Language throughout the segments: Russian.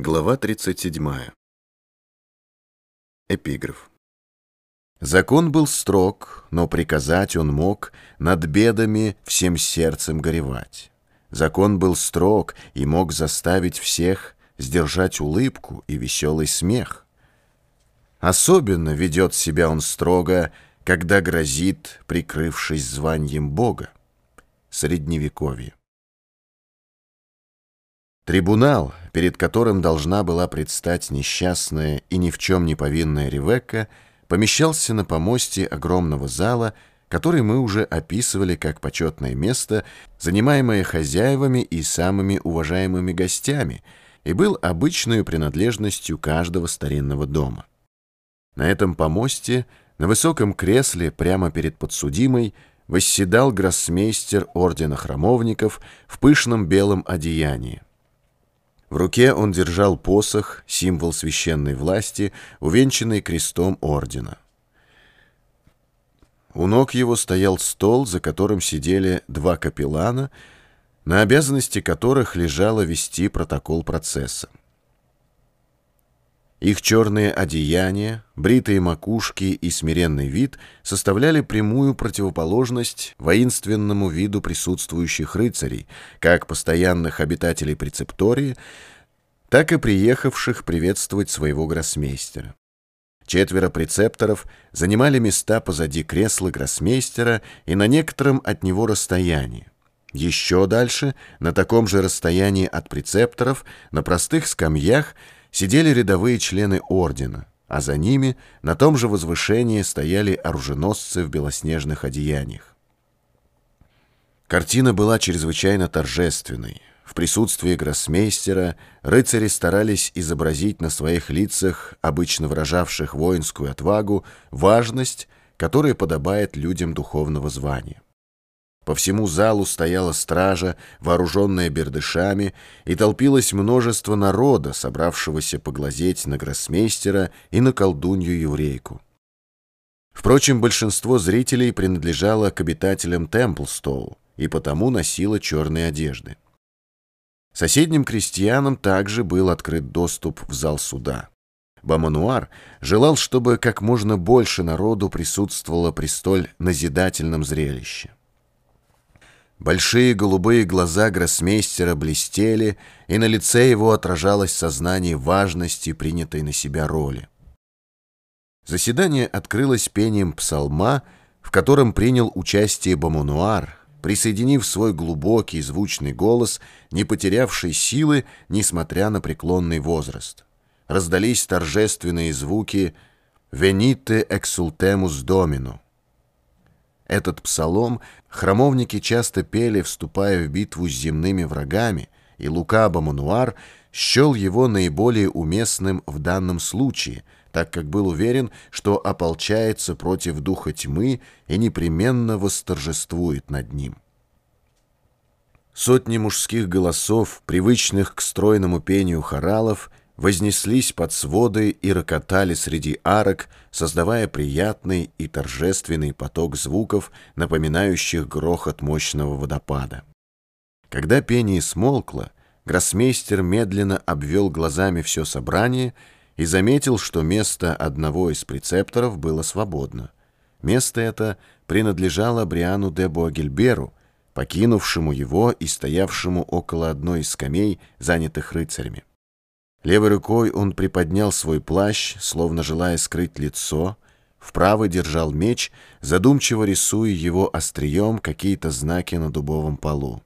Глава 37. Эпиграф. Закон был строг, но приказать он мог Над бедами всем сердцем горевать. Закон был строг и мог заставить всех Сдержать улыбку и веселый смех. Особенно ведет себя он строго, Когда грозит, прикрывшись званием Бога. Средневековье. Трибунал, перед которым должна была предстать несчастная и ни в чем не повинная Ревекка, помещался на помосте огромного зала, который мы уже описывали как почетное место, занимаемое хозяевами и самыми уважаемыми гостями, и был обычной принадлежностью каждого старинного дома. На этом помосте, на высоком кресле прямо перед подсудимой, восседал гроссмейстер ордена храмовников в пышном белом одеянии. В руке он держал посох, символ священной власти, увенчанный крестом ордена. У ног его стоял стол, за которым сидели два капеллана, на обязанности которых лежало вести протокол процесса. Их черные одеяния, бритые макушки и смиренный вид составляли прямую противоположность воинственному виду присутствующих рыцарей, как постоянных обитателей прецептории, так и приехавших приветствовать своего гроссмейстера. Четверо прецепторов занимали места позади кресла гроссмейстера и на некотором от него расстоянии. Еще дальше, на таком же расстоянии от прецепторов, на простых скамьях – сидели рядовые члены ордена, а за ними на том же возвышении стояли оруженосцы в белоснежных одеяниях. Картина была чрезвычайно торжественной. В присутствии гроссмейстера рыцари старались изобразить на своих лицах, обычно выражавших воинскую отвагу, важность, которая подобает людям духовного звания. По всему залу стояла стража, вооруженная бердышами, и толпилось множество народа, собравшегося поглазеть на гроссмейстера и на колдунью-еврейку. Впрочем, большинство зрителей принадлежало к обитателям Темплстоу и потому носило черные одежды. Соседним крестьянам также был открыт доступ в зал суда. Бамануар желал, чтобы как можно больше народу присутствовало при столь назидательном зрелище. Большие голубые глаза гроссмейстера блестели, и на лице его отражалось сознание важности принятой на себя роли. Заседание открылось пением псалма, в котором принял участие Бамунуар, присоединив свой глубокий звучный голос, не потерявший силы, несмотря на преклонный возраст. Раздались торжественные звуки «Venite exultemus Domino» Этот псалом храмовники часто пели, вступая в битву с земными врагами, и Лука Бамануар счел его наиболее уместным в данном случае, так как был уверен, что ополчается против духа тьмы и непременно восторжествует над ним. Сотни мужских голосов, привычных к стройному пению хоралов, вознеслись под своды и рокотали среди арок, создавая приятный и торжественный поток звуков, напоминающих грохот мощного водопада. Когда пение смолкло, гроссмейстер медленно обвел глазами все собрание и заметил, что место одного из прецепторов было свободно. Место это принадлежало Бриану де Буагельберу, покинувшему его и стоявшему около одной из скамей, занятых рыцарями. Левой рукой он приподнял свой плащ, словно желая скрыть лицо, в правой держал меч, задумчиво рисуя его острием какие-то знаки на дубовом полу.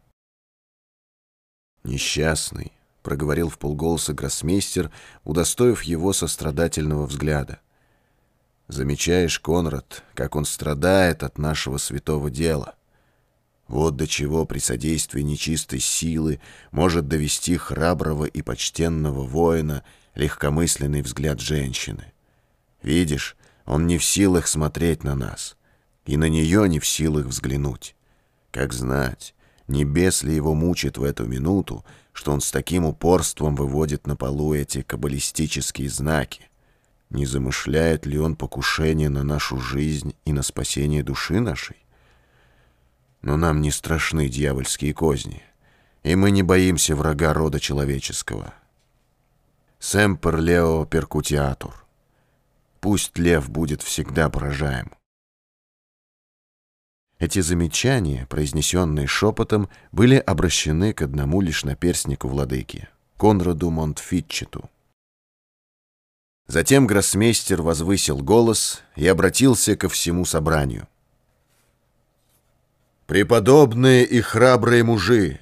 «Несчастный», — проговорил в полголоса гроссмейстер, удостоив его сострадательного взгляда. «Замечаешь, Конрад, как он страдает от нашего святого дела». Вот до чего при содействии нечистой силы может довести храброго и почтенного воина легкомысленный взгляд женщины. Видишь, он не в силах смотреть на нас, и на нее не в силах взглянуть. Как знать, небес ли его мучит в эту минуту, что он с таким упорством выводит на полу эти каббалистические знаки? Не замышляет ли он покушение на нашу жизнь и на спасение души нашей? Но нам не страшны дьявольские козни, и мы не боимся врага рода человеческого. Семпер лео перкутиатур. Пусть лев будет всегда поражаем. Эти замечания, произнесенные шепотом, были обращены к одному лишь наперснику владыки, Конраду Монтфитчету. Затем гроссмейстер возвысил голос и обратился ко всему собранию. «Преподобные и храбрые мужи,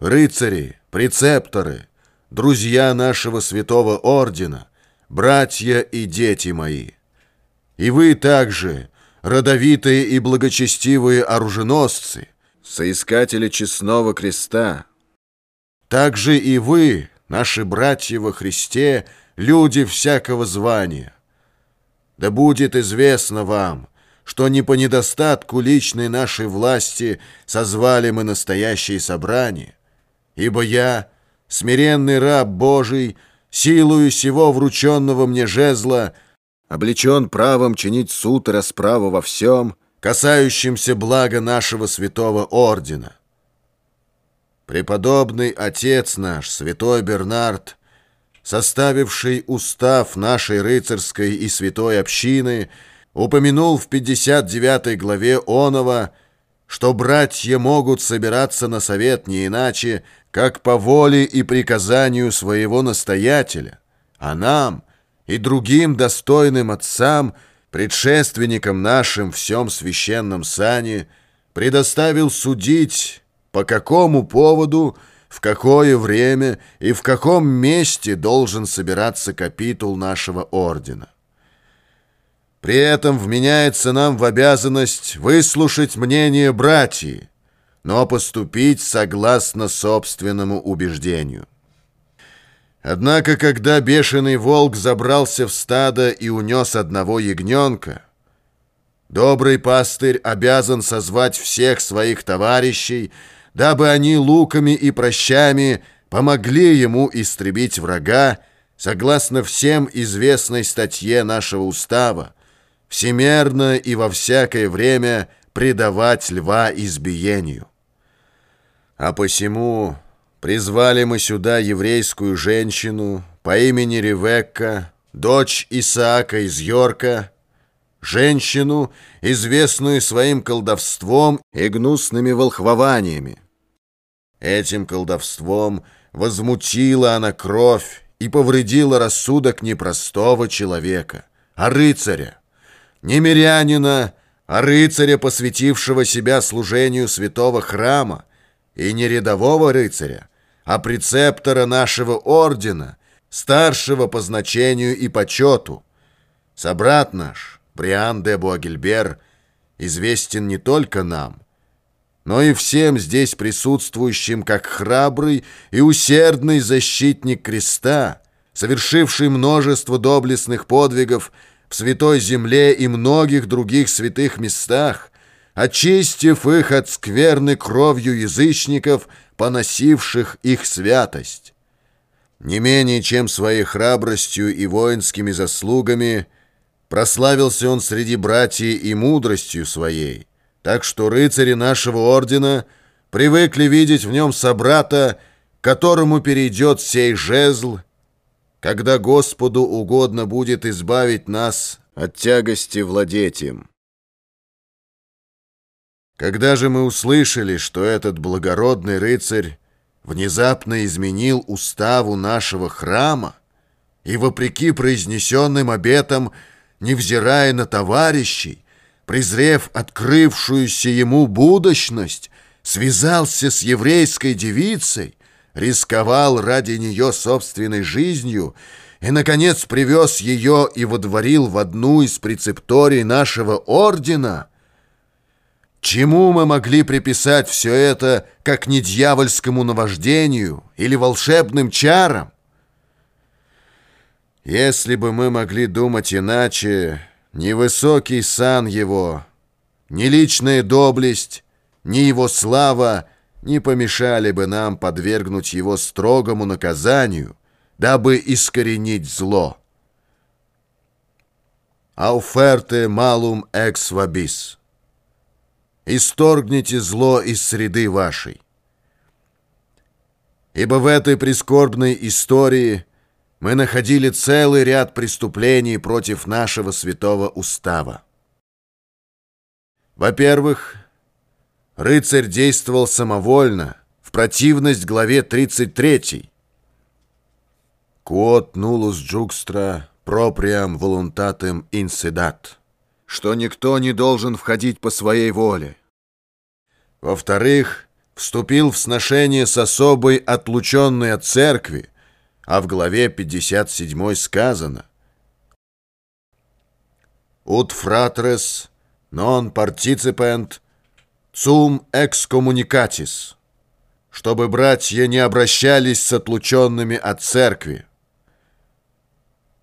рыцари, прецепторы, друзья нашего святого ордена, братья и дети мои, и вы также, родовитые и благочестивые оруженосцы, соискатели честного креста, также и вы, наши братья во Христе, люди всякого звания. Да будет известно вам, что не по недостатку личной нашей власти созвали мы настоящее собрание, ибо я, смиренный раб Божий, силою сего врученного мне жезла, облечен правом чинить суд и расправу во всем, касающемся блага нашего святого ордена. Преподобный отец наш, святой Бернард, составивший устав нашей рыцарской и святой общины, упомянул в 59 главе Онова, что братья могут собираться на совет не иначе, как по воле и приказанию своего настоятеля, а нам и другим достойным отцам, предшественникам нашим всем священном сане, предоставил судить, по какому поводу, в какое время и в каком месте должен собираться капитул нашего ордена. При этом вменяется нам в обязанность выслушать мнение братьев, но поступить согласно собственному убеждению. Однако, когда бешеный волк забрался в стадо и унес одного ягненка, добрый пастырь обязан созвать всех своих товарищей, дабы они луками и прощами помогли ему истребить врага, согласно всем известной статье нашего устава, всемерно и во всякое время предавать льва избиению. А посему призвали мы сюда еврейскую женщину по имени Ревекка, дочь Исаака из Йорка, женщину, известную своим колдовством и гнусными волхвованиями. Этим колдовством возмутила она кровь и повредила рассудок не простого человека, а рыцаря, не мирянина, а рыцаря, посвятившего себя служению святого храма, и не рядового рыцаря, а прецептора нашего ордена, старшего по значению и почету. Собрат наш, Бриан де Буагильбер, известен не только нам, но и всем здесь присутствующим как храбрый и усердный защитник креста, совершивший множество доблестных подвигов в Святой Земле и многих других святых местах, очистив их от скверны кровью язычников, поносивших их святость. Не менее чем своей храбростью и воинскими заслугами прославился он среди братьев и мудростью своей, так что рыцари нашего ордена привыкли видеть в нем собрата, которому перейдет сей жезл, когда Господу угодно будет избавить нас от тягости владеть им. Когда же мы услышали, что этот благородный рыцарь внезапно изменил уставу нашего храма и, вопреки произнесенным обетам, невзирая на товарищей, презрев открывшуюся ему будущность, связался с еврейской девицей, рисковал ради нее собственной жизнью и, наконец, привез ее и водворил в одну из прецепторий нашего ордена — Чему мы могли приписать все это, как не дьявольскому наваждению или волшебным чарам? Если бы мы могли думать иначе, ни высокий сан его, ни личная доблесть, ни его слава не помешали бы нам подвергнуть его строгому наказанию, дабы искоренить зло. Ауферте малум экс вабис исторгните зло из среды вашей. Ибо в этой прискорбной истории мы находили целый ряд преступлений против нашего святого устава. Во-первых, рыцарь действовал самовольно, в противность главе 33. Quod nullus juxtra propriam voluntatem insedat, что никто не должен входить по своей воле. Во-вторых, вступил в сношение с особой отлученной от церкви, а в главе 57 сказано «Ut fratres non participent cum excommunicatis» чтобы братья не обращались с отлученными от церкви.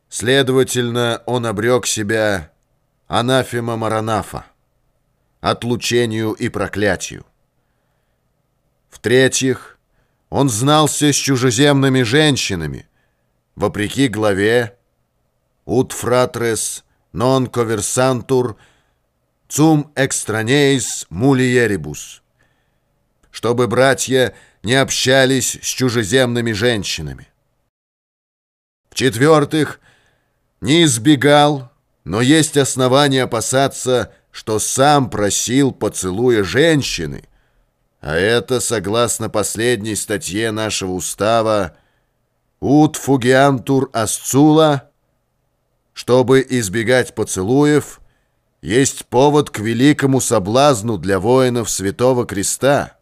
Следовательно, он обрек себя анафема маранафа, отлучению и проклятию. В-третьих, он знался с чужеземными женщинами, вопреки главе «Ut fratres non conversantur cum extraneis mulieribus», чтобы братья не общались с чужеземными женщинами. В-четвертых, не избегал, но есть основания опасаться, что сам просил поцелуя женщины, а это, согласно последней статье нашего устава, «Ут фугиантур асцула», чтобы избегать поцелуев, есть повод к великому соблазну для воинов Святого Креста.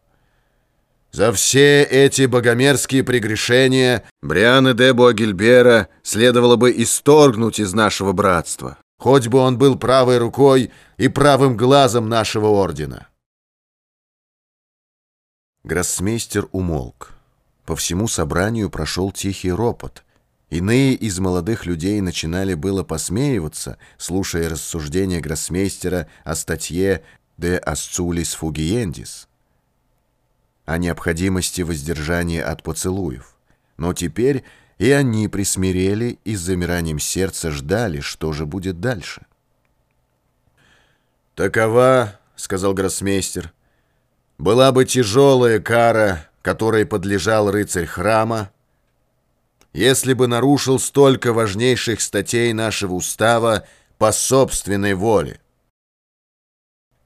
За все эти богомерзкие прегрешения Брианы де Буагильбера следовало бы исторгнуть из нашего братства, хоть бы он был правой рукой и правым глазом нашего ордена. Гроссмейстер умолк. По всему собранию прошел тихий ропот. Иные из молодых людей начинали было посмеиваться, слушая рассуждения гроссмейстера о статье «De Asculis Fugiendis» о необходимости воздержания от поцелуев. Но теперь и они присмирели и с замиранием сердца ждали, что же будет дальше. «Такова, — сказал гроссмейстер, — была бы тяжелая кара, которой подлежал рыцарь храма, если бы нарушил столько важнейших статей нашего устава по собственной воле.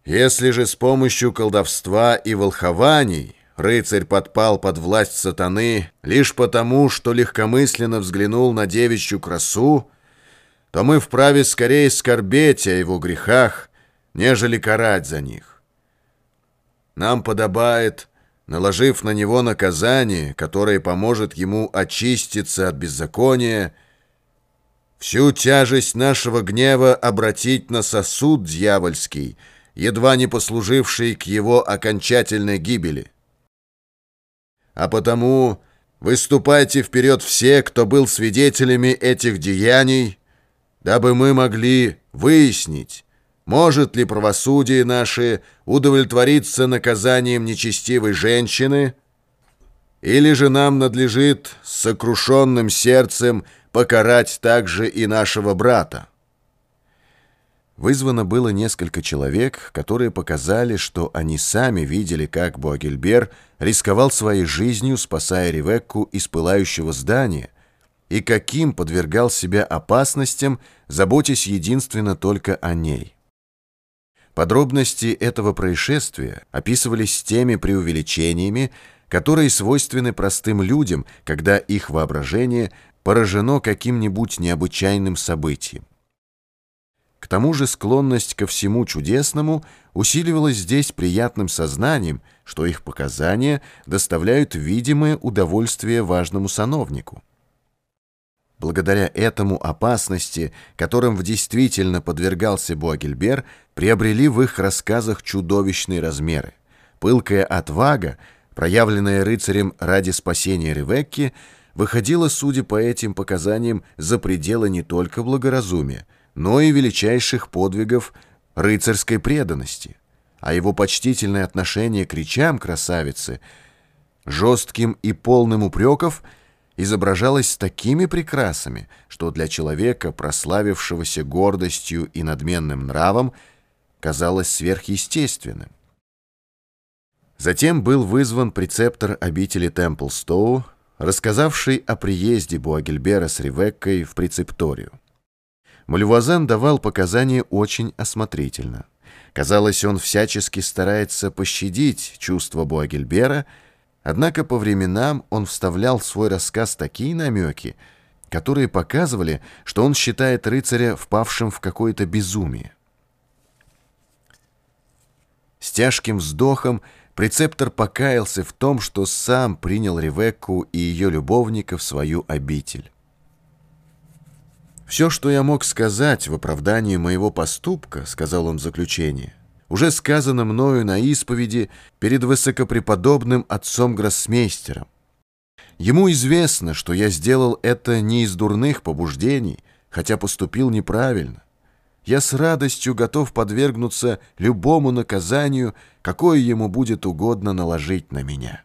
Если же с помощью колдовства и волхований рыцарь подпал под власть сатаны лишь потому, что легкомысленно взглянул на девичью красу, то мы вправе скорее скорбеть о его грехах, нежели карать за них. Нам подобает, наложив на него наказание, которое поможет ему очиститься от беззакония, всю тяжесть нашего гнева обратить на сосуд дьявольский, едва не послуживший к его окончательной гибели. А потому выступайте вперед все, кто был свидетелями этих деяний, дабы мы могли выяснить, может ли правосудие наше удовлетвориться наказанием нечестивой женщины, или же нам надлежит с сокрушенным сердцем покарать также и нашего брата. Вызвано было несколько человек, которые показали, что они сами видели, как Буагельбер рисковал своей жизнью, спасая Ревекку из пылающего здания, и каким подвергал себя опасностям, заботясь единственно только о ней. Подробности этого происшествия описывались с теми преувеличениями, которые свойственны простым людям, когда их воображение поражено каким-нибудь необычайным событием. К тому же склонность ко всему чудесному усиливалась здесь приятным сознанием, что их показания доставляют видимое удовольствие важному сановнику. Благодаря этому опасности, которым в действительно подвергался Буагельбер, приобрели в их рассказах чудовищные размеры. Пылкая отвага, проявленная рыцарем ради спасения Ревекки, выходила, судя по этим показаниям, за пределы не только благоразумия, но и величайших подвигов рыцарской преданности, а его почтительное отношение к речам красавицы, жестким и полным упреков, изображалось с такими прекрасами, что для человека, прославившегося гордостью и надменным нравом, казалось сверхъестественным. Затем был вызван прецептор обители Темплстоу, рассказавший о приезде Буагельбера с Ревеккой в прецепторию. Мальвуазен давал показания очень осмотрительно. Казалось, он всячески старается пощадить чувства Буагельбера, однако по временам он вставлял в свой рассказ такие намеки, которые показывали, что он считает рыцаря впавшим в какое-то безумие. С тяжким вздохом прецептор покаялся в том, что сам принял Ревекку и ее любовника в свою обитель. «Все, что я мог сказать в оправдании моего поступка, — сказал он в заключение, — уже сказано мною на исповеди перед высокопреподобным отцом Гроссмейстером. Ему известно, что я сделал это не из дурных побуждений, хотя поступил неправильно. Я с радостью готов подвергнуться любому наказанию, какое ему будет угодно наложить на меня».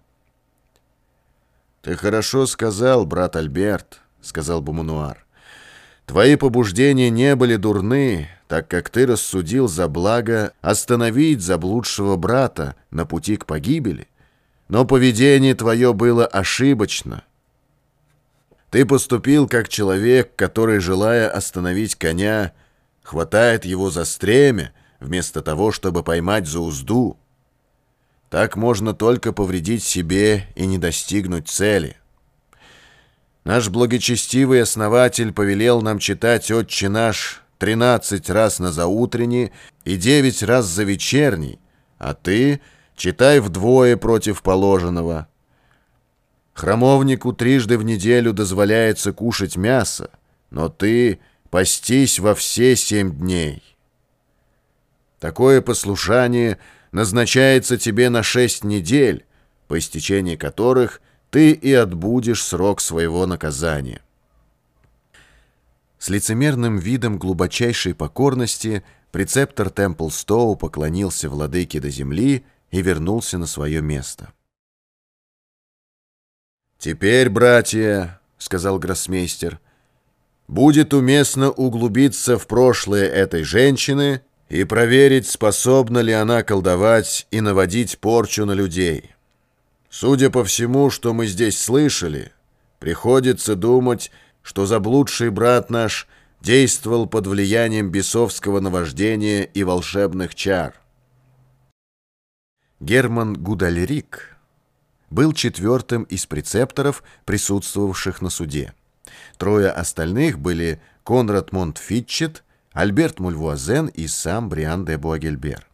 «Ты хорошо сказал, брат Альберт», — сказал Бумануар. Твои побуждения не были дурны, так как ты рассудил за благо остановить заблудшего брата на пути к погибели, но поведение твое было ошибочно. Ты поступил как человек, который, желая остановить коня, хватает его за стремя, вместо того, чтобы поймать за узду. Так можно только повредить себе и не достигнуть цели». Наш благочестивый основатель повелел нам читать «Отче наш» тринадцать раз на заутренний и девять раз за вечерний, а ты читай вдвое против положенного. Храмовнику трижды в неделю дозволяется кушать мясо, но ты постись во все семь дней. Такое послушание назначается тебе на шесть недель, по истечении которых – ты и отбудешь срок своего наказания. С лицемерным видом глубочайшей покорности прецептор Темплстоу поклонился владыке до земли и вернулся на свое место. «Теперь, братья, — сказал гроссмейстер, — будет уместно углубиться в прошлое этой женщины и проверить, способна ли она колдовать и наводить порчу на людей». Судя по всему, что мы здесь слышали, приходится думать, что заблудший брат наш действовал под влиянием бесовского наваждения и волшебных чар. Герман Гудальрик был четвертым из прецепторов, присутствовавших на суде. Трое остальных были Конрад Монтфитчет, Альберт Мульвуазен и сам Бриан де Буагельбер.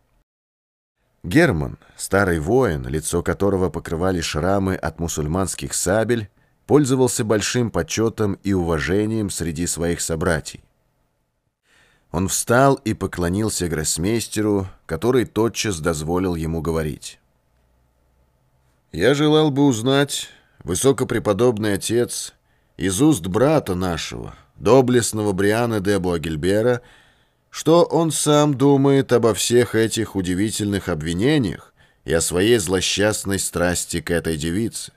Герман, старый воин, лицо которого покрывали шрамы от мусульманских сабель, пользовался большим почетом и уважением среди своих собратьев. Он встал и поклонился гроссмейстеру, который тотчас дозволил ему говорить. «Я желал бы узнать, высокопреподобный отец, из уст брата нашего, доблестного Бриана де Буагельбера, что он сам думает обо всех этих удивительных обвинениях и о своей злосчастной страсти к этой девице.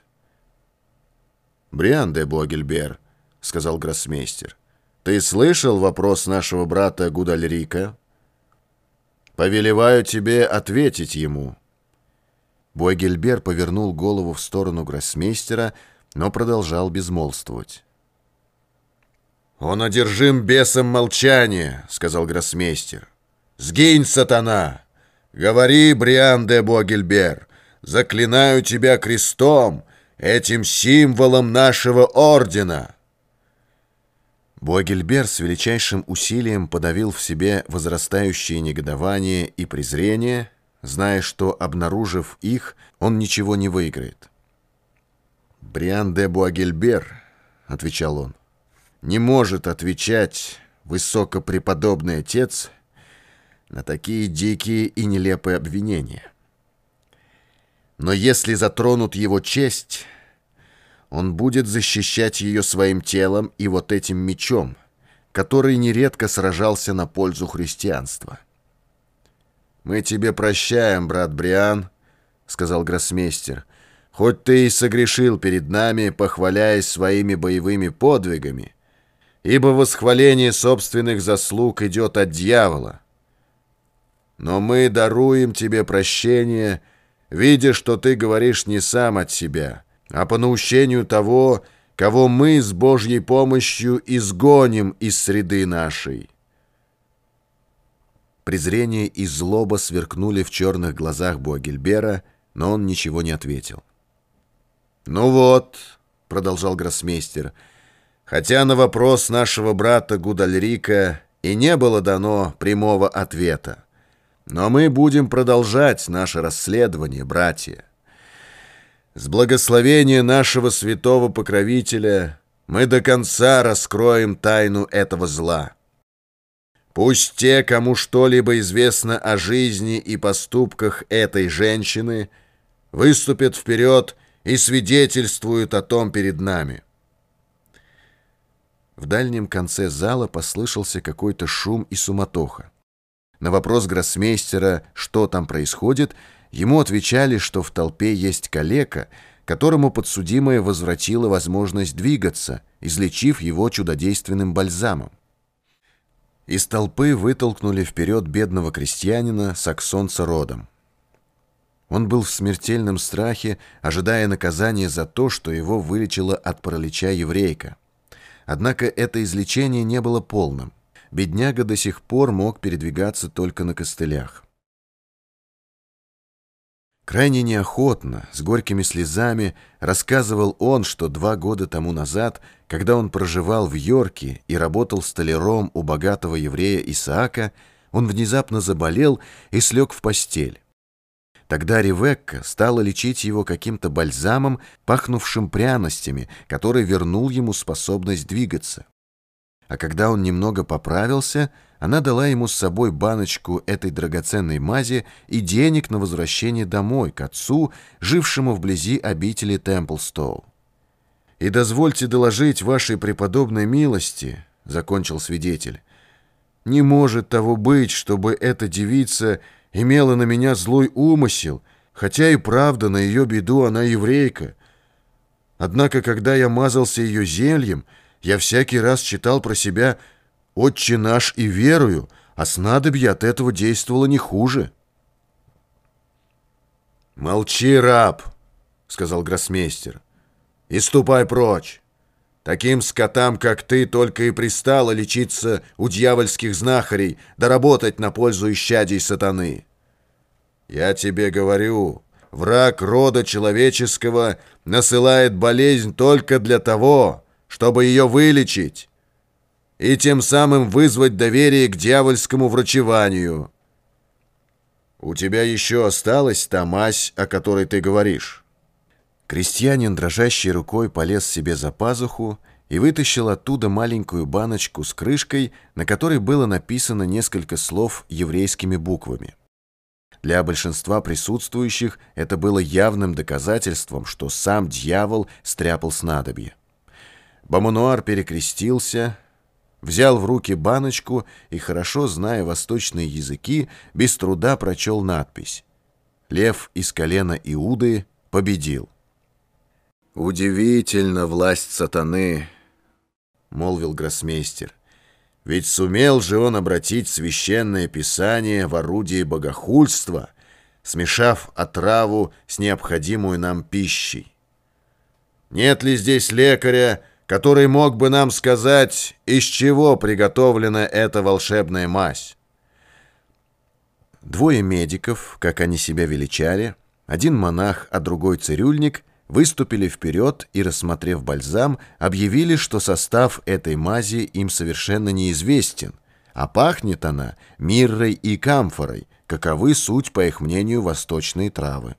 «Бриан де Богельбер», — сказал гроссмейстер, — «ты слышал вопрос нашего брата Гудальрика?» «Повелеваю тебе ответить ему». Бойгельбер повернул голову в сторону гроссмейстера, но продолжал безмолвствовать. «Он одержим бесом молчания», — сказал гроссмейстер. «Сгинь, сатана! Говори, Бриан де Буагельбер, заклинаю тебя крестом, этим символом нашего ордена!» Буагельбер с величайшим усилием подавил в себе возрастающее негодование и презрение, зная, что, обнаружив их, он ничего не выиграет. «Бриан де Буагельбер», — отвечал он, — не может отвечать высокопреподобный отец на такие дикие и нелепые обвинения. Но если затронут его честь, он будет защищать ее своим телом и вот этим мечом, который нередко сражался на пользу христианства. «Мы тебе прощаем, брат Бриан», — сказал гроссмейстер, — «хоть ты и согрешил перед нами, похваляясь своими боевыми подвигами, ибо восхваление собственных заслуг идет от дьявола. Но мы даруем тебе прощение, видя, что ты говоришь не сам от себя, а по наущению того, кого мы с Божьей помощью изгоним из среды нашей». Презрение и злоба сверкнули в черных глазах Буагильбера, но он ничего не ответил. «Ну вот», — продолжал гроссмейстер, — «хотя на вопрос нашего брата Гудальрика и не было дано прямого ответа, но мы будем продолжать наше расследование, братья. С благословения нашего святого покровителя мы до конца раскроем тайну этого зла». Пусть те, кому что-либо известно о жизни и поступках этой женщины, выступят вперед и свидетельствуют о том перед нами. В дальнем конце зала послышался какой-то шум и суматоха. На вопрос гроссмейстера, что там происходит, ему отвечали, что в толпе есть калека, которому подсудимая возвратила возможность двигаться, излечив его чудодейственным бальзамом. Из толпы вытолкнули вперед бедного крестьянина, саксонца родом. Он был в смертельном страхе, ожидая наказания за то, что его вылечила от паралича еврейка. Однако это излечение не было полным. Бедняга до сих пор мог передвигаться только на костылях. Крайне неохотно, с горькими слезами, рассказывал он, что два года тому назад, когда он проживал в Йорке и работал столяром у богатого еврея Исаака, он внезапно заболел и слег в постель. Тогда Ревекка стала лечить его каким-то бальзамом, пахнувшим пряностями, который вернул ему способность двигаться. А когда он немного поправился, она дала ему с собой баночку этой драгоценной мази и денег на возвращение домой, к отцу, жившему вблизи обители Темплстоу. «И дозвольте доложить вашей преподобной милости», — закончил свидетель. «Не может того быть, чтобы эта девица имела на меня злой умысел, хотя и правда на ее беду она еврейка. Однако, когда я мазался ее зельем, я всякий раз читал про себя «Отче наш» и верую, а снадобье от этого действовало не хуже. «Молчи, раб!» — сказал гроссмейстер. «И ступай прочь! Таким скотам, как ты, только и пристало лечиться у дьявольских знахарей, да работать на пользу исчадий сатаны. Я тебе говорю, враг рода человеческого насылает болезнь только для того, чтобы ее вылечить и тем самым вызвать доверие к дьявольскому врачеванию. У тебя еще осталась та мазь, о которой ты говоришь. Крестьянин дрожащей рукой полез себе за пазуху и вытащил оттуда маленькую баночку с крышкой, на которой было написано несколько слов еврейскими буквами. Для большинства присутствующих это было явным доказательством, что сам дьявол стряпал снадобье. Бамануар перекрестился, взял в руки баночку и, хорошо зная восточные языки, без труда прочел надпись. Лев из колена Иуды победил. «Удивительно власть сатаны», — молвил гроссмейстер. «Ведь сумел же он обратить священное писание в орудие богохульства, смешав отраву с необходимой нам пищей. Нет ли здесь лекаря, который мог бы нам сказать, из чего приготовлена эта волшебная мазь. Двое медиков, как они себя величали, один монах, а другой цирюльник, выступили вперед и, рассмотрев бальзам, объявили, что состав этой мази им совершенно неизвестен, а пахнет она миррой и камфорой, каковы суть, по их мнению, восточные травы.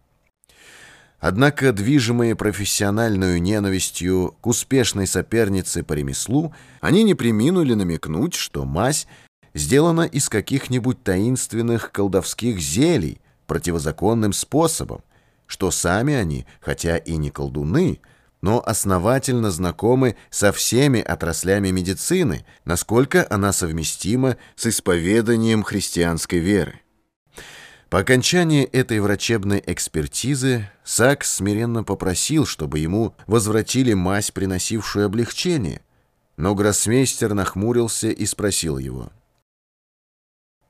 Однако, движимые профессиональную ненавистью к успешной сопернице по ремеслу, они не приминули намекнуть, что мазь сделана из каких-нибудь таинственных колдовских зелий противозаконным способом, что сами они, хотя и не колдуны, но основательно знакомы со всеми отраслями медицины, насколько она совместима с исповеданием христианской веры. По окончании этой врачебной экспертизы Сакс смиренно попросил, чтобы ему возвратили мазь, приносившую облегчение, но гроссмейстер нахмурился и спросил его.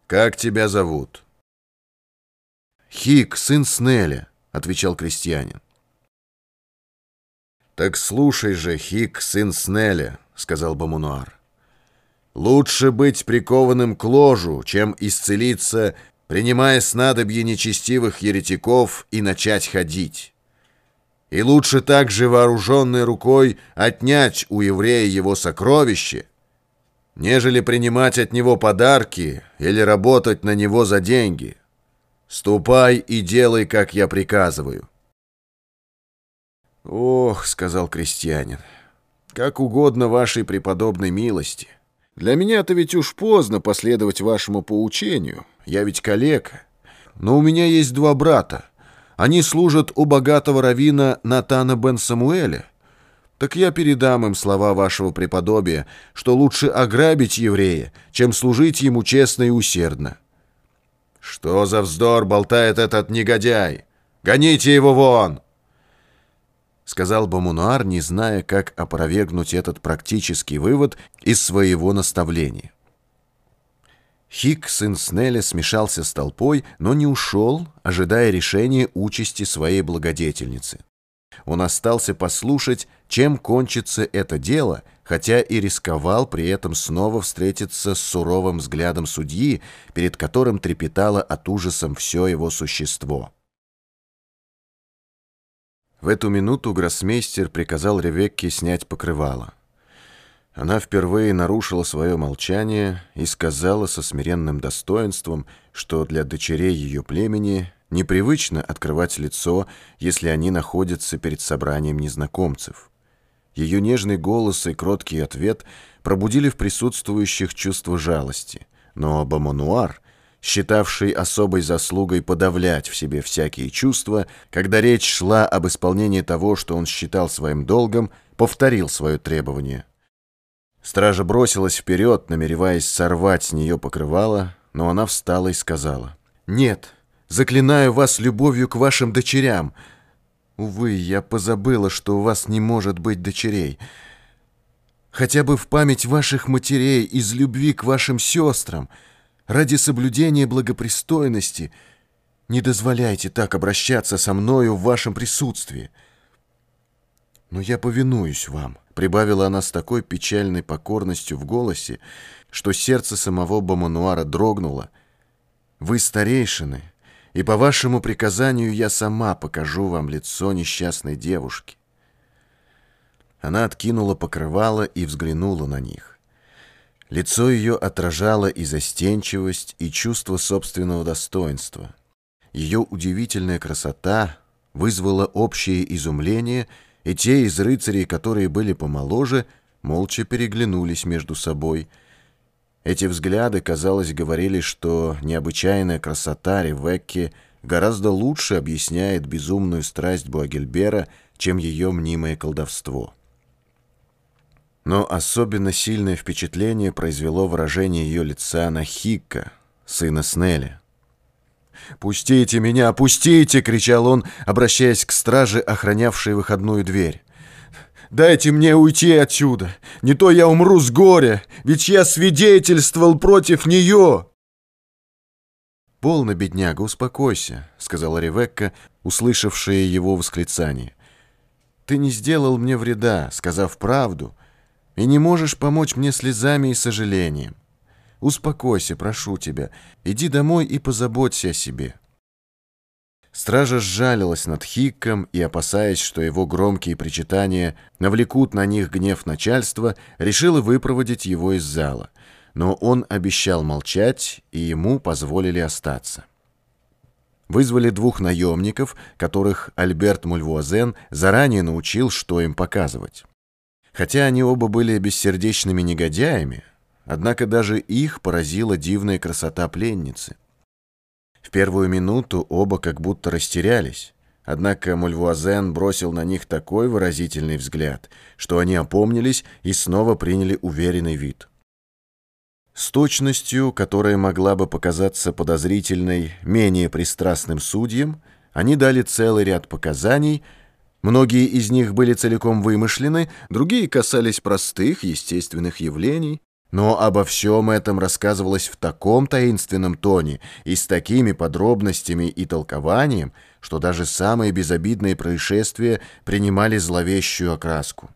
«Как тебя зовут?» «Хик, сын Снеля», — отвечал крестьянин. «Так слушай же, Хик, сын Снеля», — сказал Бамунуар. «Лучше быть прикованным к ложу, чем исцелиться, принимая снадобье нечестивых еретиков и начать ходить. И лучше также вооруженной рукой отнять у еврея его сокровище, нежели принимать от него подарки или работать на него за деньги. Ступай и делай, как я приказываю». «Ох», — сказал крестьянин, — «как угодно вашей преподобной милости. Для меня-то ведь уж поздно последовать вашему поучению, я ведь калека. Но у меня есть два брата. Они служат у богатого равина Натана бен Самуэля. Так я передам им слова вашего преподобия, что лучше ограбить еврея, чем служить ему честно и усердно». «Что за вздор болтает этот негодяй? Гоните его вон!» Сказал Бомунуар, не зная, как опровергнуть этот практический вывод из своего наставления. Хик, сын Снеля, смешался с толпой, но не ушел, ожидая решения участи своей благодетельницы. Он остался послушать, чем кончится это дело, хотя и рисковал при этом снова встретиться с суровым взглядом судьи, перед которым трепетало от ужасом все его существо. В эту минуту гроссмейстер приказал Ревекке снять покрывало. Она впервые нарушила свое молчание и сказала со смиренным достоинством, что для дочерей ее племени непривычно открывать лицо, если они находятся перед собранием незнакомцев. Ее нежный голос и кроткий ответ пробудили в присутствующих чувство жалости, но Бамонуар — считавший особой заслугой подавлять в себе всякие чувства, когда речь шла об исполнении того, что он считал своим долгом, повторил свое требование. Стража бросилась вперед, намереваясь сорвать с нее покрывало, но она встала и сказала, «Нет, заклинаю вас любовью к вашим дочерям. Увы, я позабыла, что у вас не может быть дочерей. Хотя бы в память ваших матерей из любви к вашим сестрам — ради соблюдения благопристойности не дозволяйте так обращаться со мною в вашем присутствии. Но я повинуюсь вам, прибавила она с такой печальной покорностью в голосе, что сердце самого Бомануара дрогнуло. Вы старейшины, и по вашему приказанию я сама покажу вам лицо несчастной девушки. Она откинула покрывало и взглянула на них. Лицо ее отражало и застенчивость, и чувство собственного достоинства. Ее удивительная красота вызвала общее изумление, и те из рыцарей, которые были помоложе, молча переглянулись между собой. Эти взгляды, казалось, говорили, что необычайная красота Ревекки гораздо лучше объясняет безумную страсть Буагельбера, чем ее мнимое колдовство. Но особенно сильное впечатление произвело выражение ее лица на Хикка, сына Снелли. «Пустите меня, пустите!» — кричал он, обращаясь к страже, охранявшей выходную дверь. «Дайте мне уйти отсюда! Не то я умру с горя, ведь я свидетельствовал против нее!» «Полно, бедняга, успокойся», — сказала Ревекка, услышавшая его восклицание. «Ты не сделал мне вреда, сказав правду, и не можешь помочь мне слезами и сожалением. Успокойся, прошу тебя, иди домой и позаботься о себе». Стража сжалилась над Хикком и, опасаясь, что его громкие причитания навлекут на них гнев начальства, решила выпроводить его из зала. Но он обещал молчать, и ему позволили остаться. Вызвали двух наемников, которых Альберт Мульвуазен заранее научил, что им показывать. Хотя они оба были бессердечными негодяями, однако даже их поразила дивная красота пленницы. В первую минуту оба как будто растерялись, однако Мульвуазен бросил на них такой выразительный взгляд, что они опомнились и снова приняли уверенный вид. С точностью, которая могла бы показаться подозрительной менее пристрастным судьям, они дали целый ряд показаний, Многие из них были целиком вымышлены, другие касались простых, естественных явлений. Но обо всем этом рассказывалось в таком таинственном тоне и с такими подробностями и толкованием, что даже самые безобидные происшествия принимали зловещую окраску.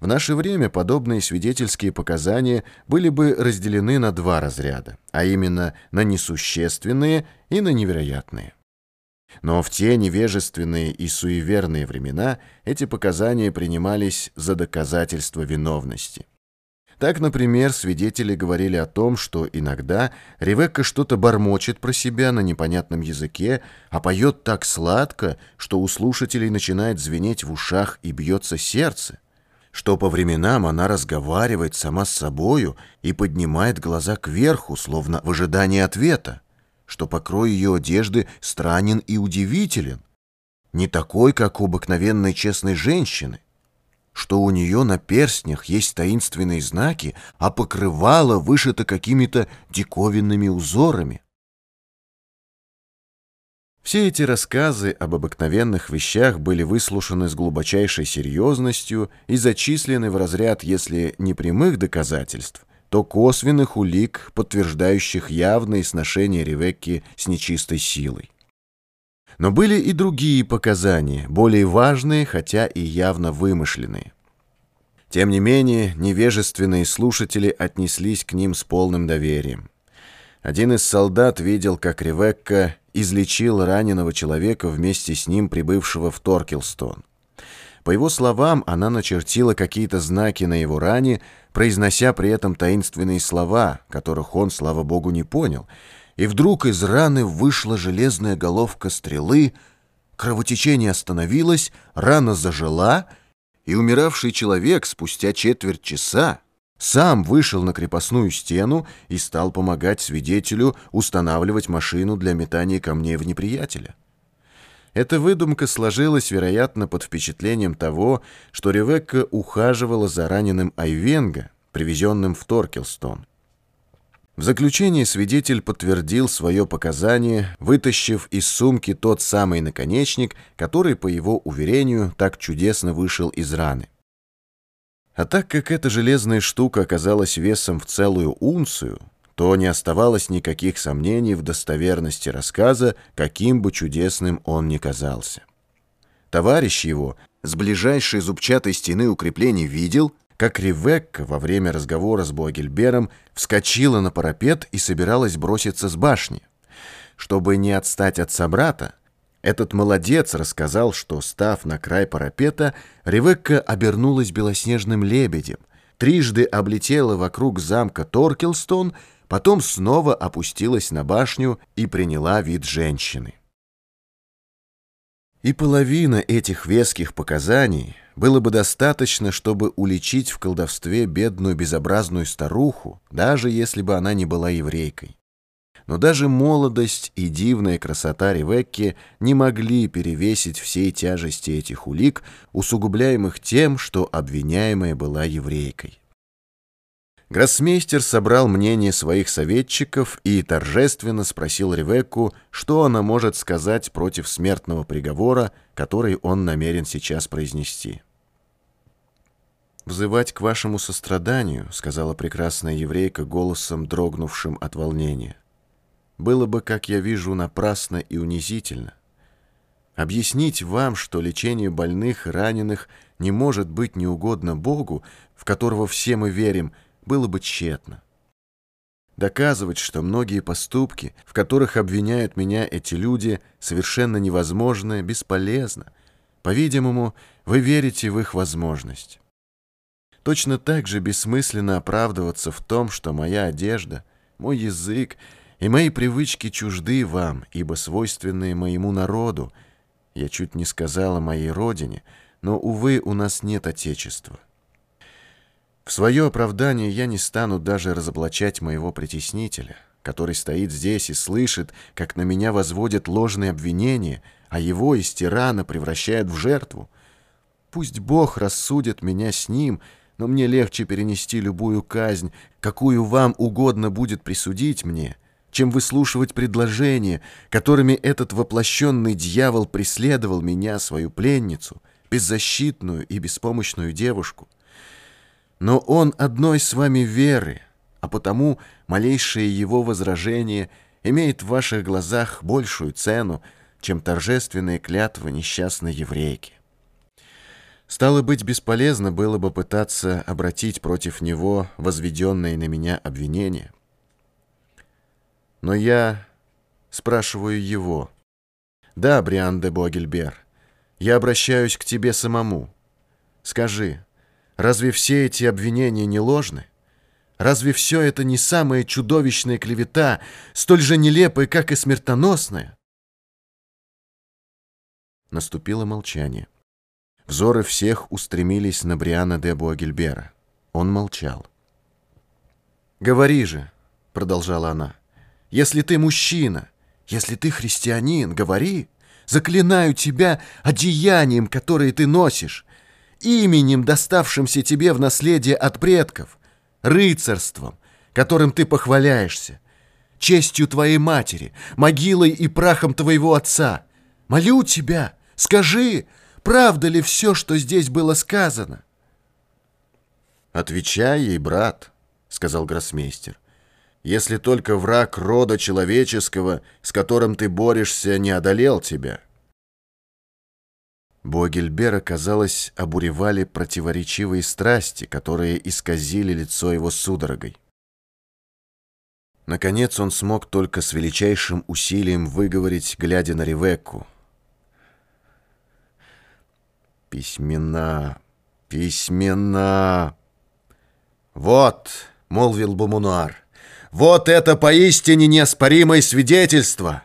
В наше время подобные свидетельские показания были бы разделены на два разряда, а именно на несущественные и на невероятные. Но в те невежественные и суеверные времена эти показания принимались за доказательство виновности. Так, например, свидетели говорили о том, что иногда Ревекка что-то бормочет про себя на непонятном языке, а поет так сладко, что у слушателей начинает звенеть в ушах и бьется сердце, что по временам она разговаривает сама с собою и поднимает глаза кверху, словно в ожидании ответа, что покрой ее одежды странен и удивителен, не такой, как у обыкновенной честной женщины, что у нее на перстнях есть таинственные знаки, а покрывало вышито какими-то диковинными узорами. Все эти рассказы об обыкновенных вещах были выслушаны с глубочайшей серьезностью и зачислены в разряд, если не прямых доказательств, то косвенных улик, подтверждающих явное сношение Ревекки с нечистой силой. Но были и другие показания, более важные, хотя и явно вымышленные. Тем не менее, невежественные слушатели отнеслись к ним с полным доверием. Один из солдат видел, как Ревекка излечил раненого человека вместе с ним, прибывшего в Торкелстон. По его словам, она начертила какие-то знаки на его ране, произнося при этом таинственные слова, которых он, слава богу, не понял — и вдруг из раны вышла железная головка стрелы, кровотечение остановилось, рана зажила, и умиравший человек спустя четверть часа сам вышел на крепостную стену и стал помогать свидетелю устанавливать машину для метания камней в неприятеля. Эта выдумка сложилась, вероятно, под впечатлением того, что Ревекка ухаживала за раненым Айвенга, привезенным в Торкелстон. В заключение свидетель подтвердил свое показание, вытащив из сумки тот самый наконечник, который, по его уверению, так чудесно вышел из раны. А так как эта железная штука оказалась весом в целую унцию, то не оставалось никаких сомнений в достоверности рассказа, каким бы чудесным он ни казался. Товарищ его с ближайшей зубчатой стены укреплений видел, как Ривекка во время разговора с Буагельбером вскочила на парапет и собиралась броситься с башни. Чтобы не отстать от собрата, этот молодец рассказал, что, став на край парапета, Ревекка обернулась белоснежным лебедем, трижды облетела вокруг замка Торкелстон, потом снова опустилась на башню и приняла вид женщины. И половина этих веских показаний было бы достаточно, чтобы уличить в колдовстве бедную безобразную старуху, даже если бы она не была еврейкой. Но даже молодость и дивная красота Ревекки не могли перевесить всей тяжести этих улик, усугубляемых тем, что обвиняемая была еврейкой. Гроссмейстер собрал мнение своих советчиков и торжественно спросил Ревекку, что она может сказать против смертного приговора, который он намерен сейчас произнести. «Взывать к вашему состраданию», — сказала прекрасная еврейка голосом, дрогнувшим от волнения, «было бы, как я вижу, напрасно и унизительно. Объяснить вам, что лечение больных и раненых не может быть неугодно Богу, в которого все мы верим — было бы тщетно. Доказывать, что многие поступки, в которых обвиняют меня эти люди, совершенно невозможны, бесполезно. По-видимому, вы верите в их возможность. Точно так же бессмысленно оправдываться в том, что моя одежда, мой язык и мои привычки чужды вам, ибо свойственные моему народу. Я чуть не сказала моей родине, но, увы, у нас нет отечества. В свое оправдание я не стану даже разоблачать моего притеснителя, который стоит здесь и слышит, как на меня возводят ложные обвинения, а его из тирана превращают в жертву. Пусть Бог рассудит меня с ним, но мне легче перенести любую казнь, какую вам угодно будет присудить мне, чем выслушивать предложения, которыми этот воплощенный дьявол преследовал меня, свою пленницу, беззащитную и беспомощную девушку. Но он одной с вами веры, а потому малейшее его возражение имеет в ваших глазах большую цену, чем торжественные клятвы несчастной еврейки. Стало быть, бесполезно было бы пытаться обратить против него возведенные на меня обвинения. Но я спрашиваю его. Да, Бриан де Богельбер, я обращаюсь к тебе самому. Скажи, разве все эти обвинения не ложны? Разве все это не самая чудовищная клевета, столь же нелепая, как и смертоносная? Наступило молчание. Взоры всех устремились на Бриана де Буагельбера. Он молчал. «Говори же», — продолжала она, — «если ты мужчина, если ты христианин, говори, заклинаю тебя одеянием, которое ты носишь, именем, доставшимся тебе в наследие от предков, рыцарством, которым ты похваляешься, честью твоей матери, могилой и прахом твоего отца. Молю тебя, скажи, правда ли все, что здесь было сказано?» «Отвечай ей, брат», — сказал гроссмейстер, «если только враг рода человеческого, с которым ты борешься, не одолел тебя». Богельбера, казалось, обуревали противоречивые страсти, которые исказили лицо его судорогой. Наконец он смог только с величайшим усилием выговорить, глядя на Ревекку — Письмена, письмена. Вот, молвил Бумунуар, вот это поистине неоспоримое свидетельство.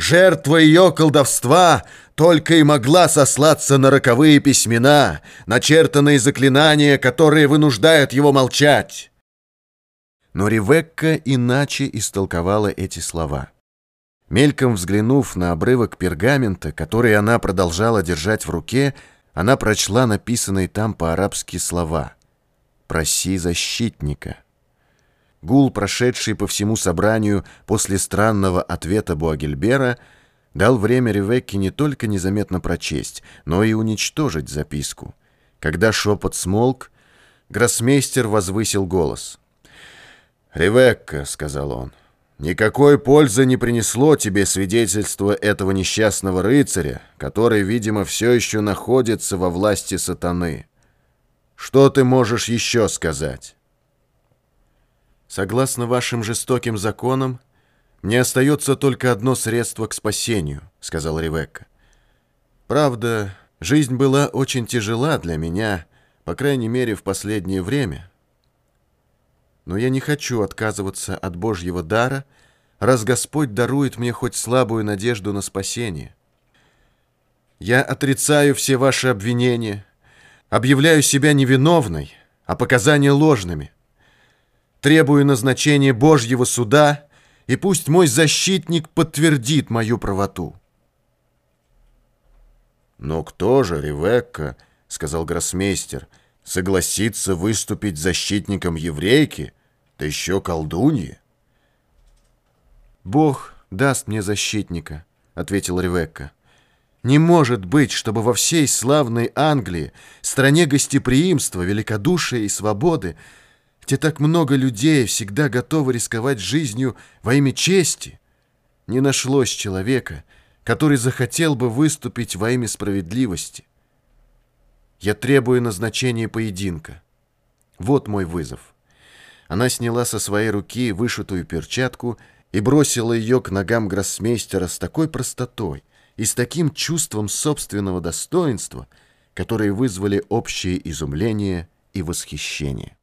Жертва ее колдовства только и могла сослаться на роковые письмена, начертанные заклинания, которые вынуждают его молчать. Но Ревекка иначе истолковала эти слова. Мельком взглянув на обрывок пергамента, который она продолжала держать в руке, она прочла написанные там по-арабски слова «Проси защитника». Гул, прошедший по всему собранию после странного ответа Буагельбера, дал время Ревекке не только незаметно прочесть, но и уничтожить записку. Когда шепот смолк, гроссмейстер возвысил голос. «Ревекка», — сказал он, Никакой пользы не принесло тебе свидетельство этого несчастного рыцаря, который, видимо, все еще находится во власти сатаны. Что ты можешь еще сказать? Согласно вашим жестоким законам, мне остается только одно средство к спасению, сказал Ревекка. Правда, жизнь была очень тяжела для меня, по крайней мере, в последнее время но я не хочу отказываться от Божьего дара, раз Господь дарует мне хоть слабую надежду на спасение. Я отрицаю все ваши обвинения, объявляю себя невиновной, а показания ложными. Требую назначения Божьего суда, и пусть мой защитник подтвердит мою правоту. «Но кто же, Ревекка, — сказал гроссмейстер, — согласится выступить защитником еврейки, да еще колдуньи. «Бог даст мне защитника», — ответил Ревекка. «Не может быть, чтобы во всей славной Англии, стране гостеприимства, великодушия и свободы, где так много людей всегда готовы рисковать жизнью во имя чести, не нашлось человека, который захотел бы выступить во имя справедливости. Я требую назначения поединка. Вот мой вызов». Она сняла со своей руки вышитую перчатку и бросила ее к ногам гроссмейстера с такой простотой и с таким чувством собственного достоинства, которые вызвали общее изумление и восхищение.